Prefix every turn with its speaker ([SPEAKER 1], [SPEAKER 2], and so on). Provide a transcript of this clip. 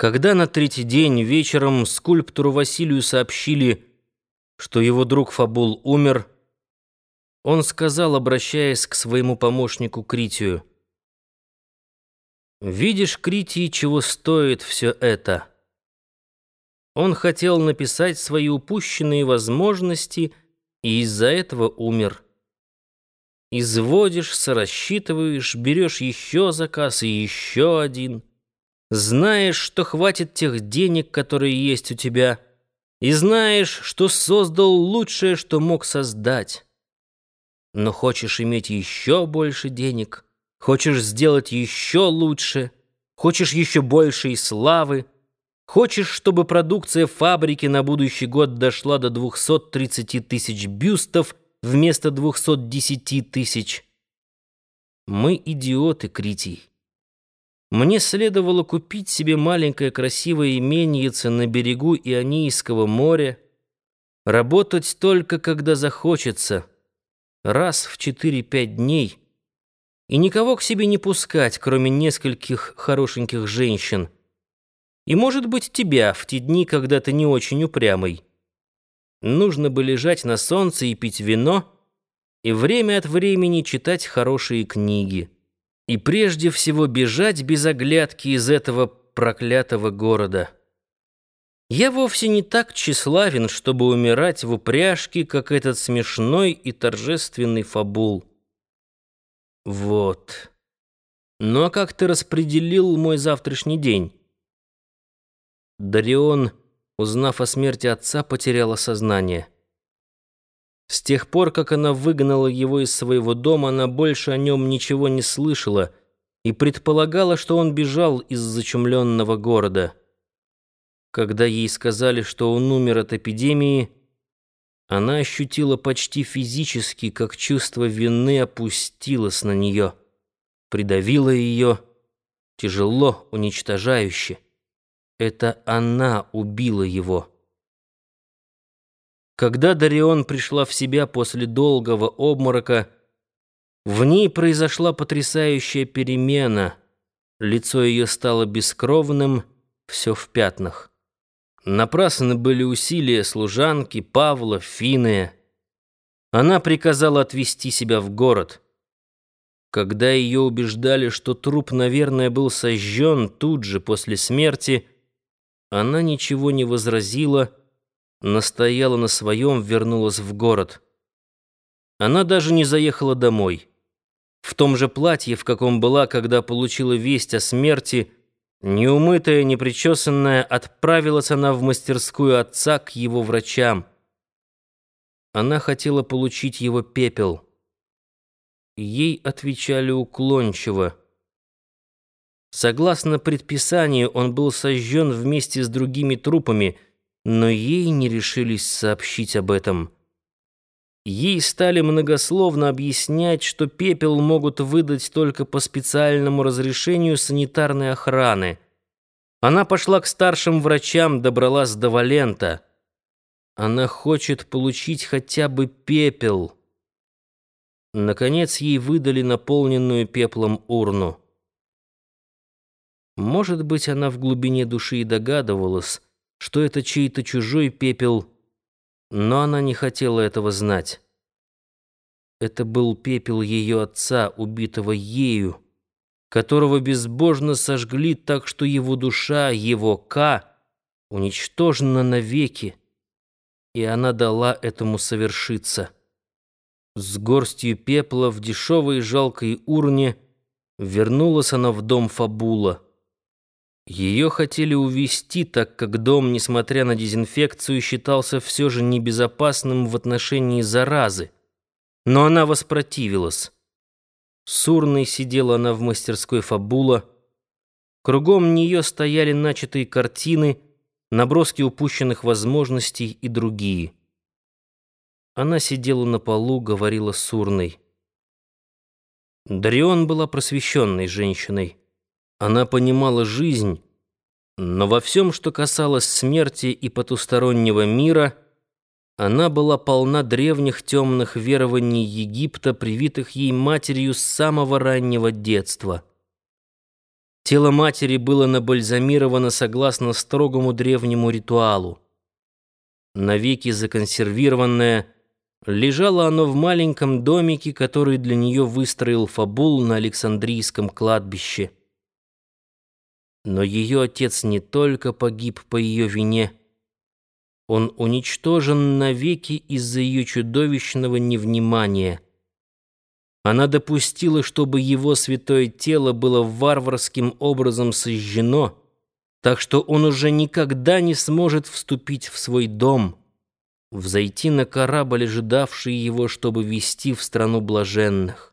[SPEAKER 1] Когда на третий день вечером скульптору Василию сообщили, что его друг Фабул умер, он сказал, обращаясь к своему помощнику Критию, «Видишь, Критий, чего стоит все это?» Он хотел написать свои упущенные возможности и из-за этого умер. Изводишься, рассчитываешь, берешь еще заказ и еще один — знаешь, что хватит тех денег, которые есть у тебя, и знаешь, что создал лучшее, что мог создать. Но хочешь иметь еще больше денег, хочешь сделать еще лучше, хочешь еще большей славы, хочешь, чтобы продукция фабрики на будущий год дошла до 230 тысяч бюстов вместо 210 тысяч. Мы идиоты, Критий. Мне следовало купить себе маленькое красивое именьице на берегу Ионийского моря, работать только когда захочется, раз в четыре-пять дней, и никого к себе не пускать, кроме нескольких хорошеньких женщин. И, может быть, тебя в те дни, когда ты не очень упрямый. Нужно бы лежать на солнце и пить вино, и время от времени читать хорошие книги и прежде всего бежать без оглядки из этого проклятого города. Я вовсе не так тщеславен, чтобы умирать в упряжке, как этот смешной и торжественный фабул. Вот. Ну а как ты распределил мой завтрашний день? Дарион, узнав о смерти отца, потеряла сознание. С тех пор, как она выгнала его из своего дома, она больше о нем ничего не слышала и предполагала, что он бежал из зачумленного города. Когда ей сказали, что он умер от эпидемии, она ощутила почти физически, как чувство вины опустилось на нее, придавило ее, тяжело, уничтожающе. Это она убила его. Когда Дарион пришла в себя после долгого обморока, в ней произошла потрясающая перемена. Лицо ее стало бескровным, все в пятнах. Напрасны были усилия служанки, Павла, Фины. Она приказала отвезти себя в город. Когда ее убеждали, что труп, наверное, был сожжен тут же после смерти, она ничего не возразила настояла на своем, вернулась в город. Она даже не заехала домой. В том же платье, в каком была, когда получила весть о смерти, неумытая, непричесанная, отправилась она в мастерскую отца к его врачам. Она хотела получить его пепел. Ей отвечали уклончиво. Согласно предписанию, он был сожжен вместе с другими трупами — но ей не решились сообщить об этом. Ей стали многословно объяснять, что пепел могут выдать только по специальному разрешению санитарной охраны. Она пошла к старшим врачам, добралась до Валента. Она хочет получить хотя бы пепел. Наконец ей выдали наполненную пеплом урну. Может быть, она в глубине души и догадывалась, что это чей-то чужой пепел, но она не хотела этого знать. Это был пепел ее отца, убитого ею, которого безбожно сожгли так, что его душа, его Ка, уничтожена навеки, и она дала этому совершиться. С горстью пепла в дешевой жалкой урне вернулась она в дом Фабула. Ее хотели увезти, так как дом, несмотря на дезинфекцию, считался все же небезопасным в отношении заразы. Но она воспротивилась. Сурной сидела она в мастерской Фабула. Кругом нее стояли начатые картины, наброски упущенных возможностей и другие. Она сидела на полу, говорила с Сурной. Дарион была просвещенной женщиной. Она понимала жизнь, но во всем, что касалось смерти и потустороннего мира, она была полна древних темных верований Египта, привитых ей матерью с самого раннего детства — Тело матери было набальзамировано согласно строгому древнему ритуалу. Навеки законсервированное, лежало оно в маленьком домике, который для нее выстроил Фабул на Александрийском кладбище. Но ее отец не только погиб по ее вине, он уничтожен навеки из-за ее чудовищного невнимания. Она допустила, чтобы его святое тело было варварским образом сожжено, так что он уже никогда не сможет вступить в свой дом, взойти на корабль, ожидавший его, чтобы вести в страну блаженных.